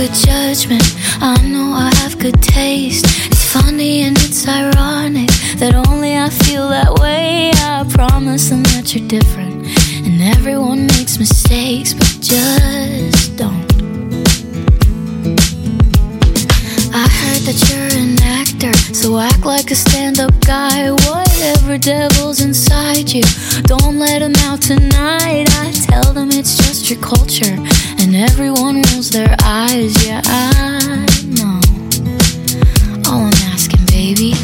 good judgment. I know I have good taste. It's funny and it's ironic that only I feel that way. I promise them that you're different. And everyone makes mistakes, but just don't. So act like a stand up guy. Whatever devil's inside you, don't let him out tonight. I tell them it's just your culture, and everyone rolls their eyes. Yeah, I know. All I'm asking, baby.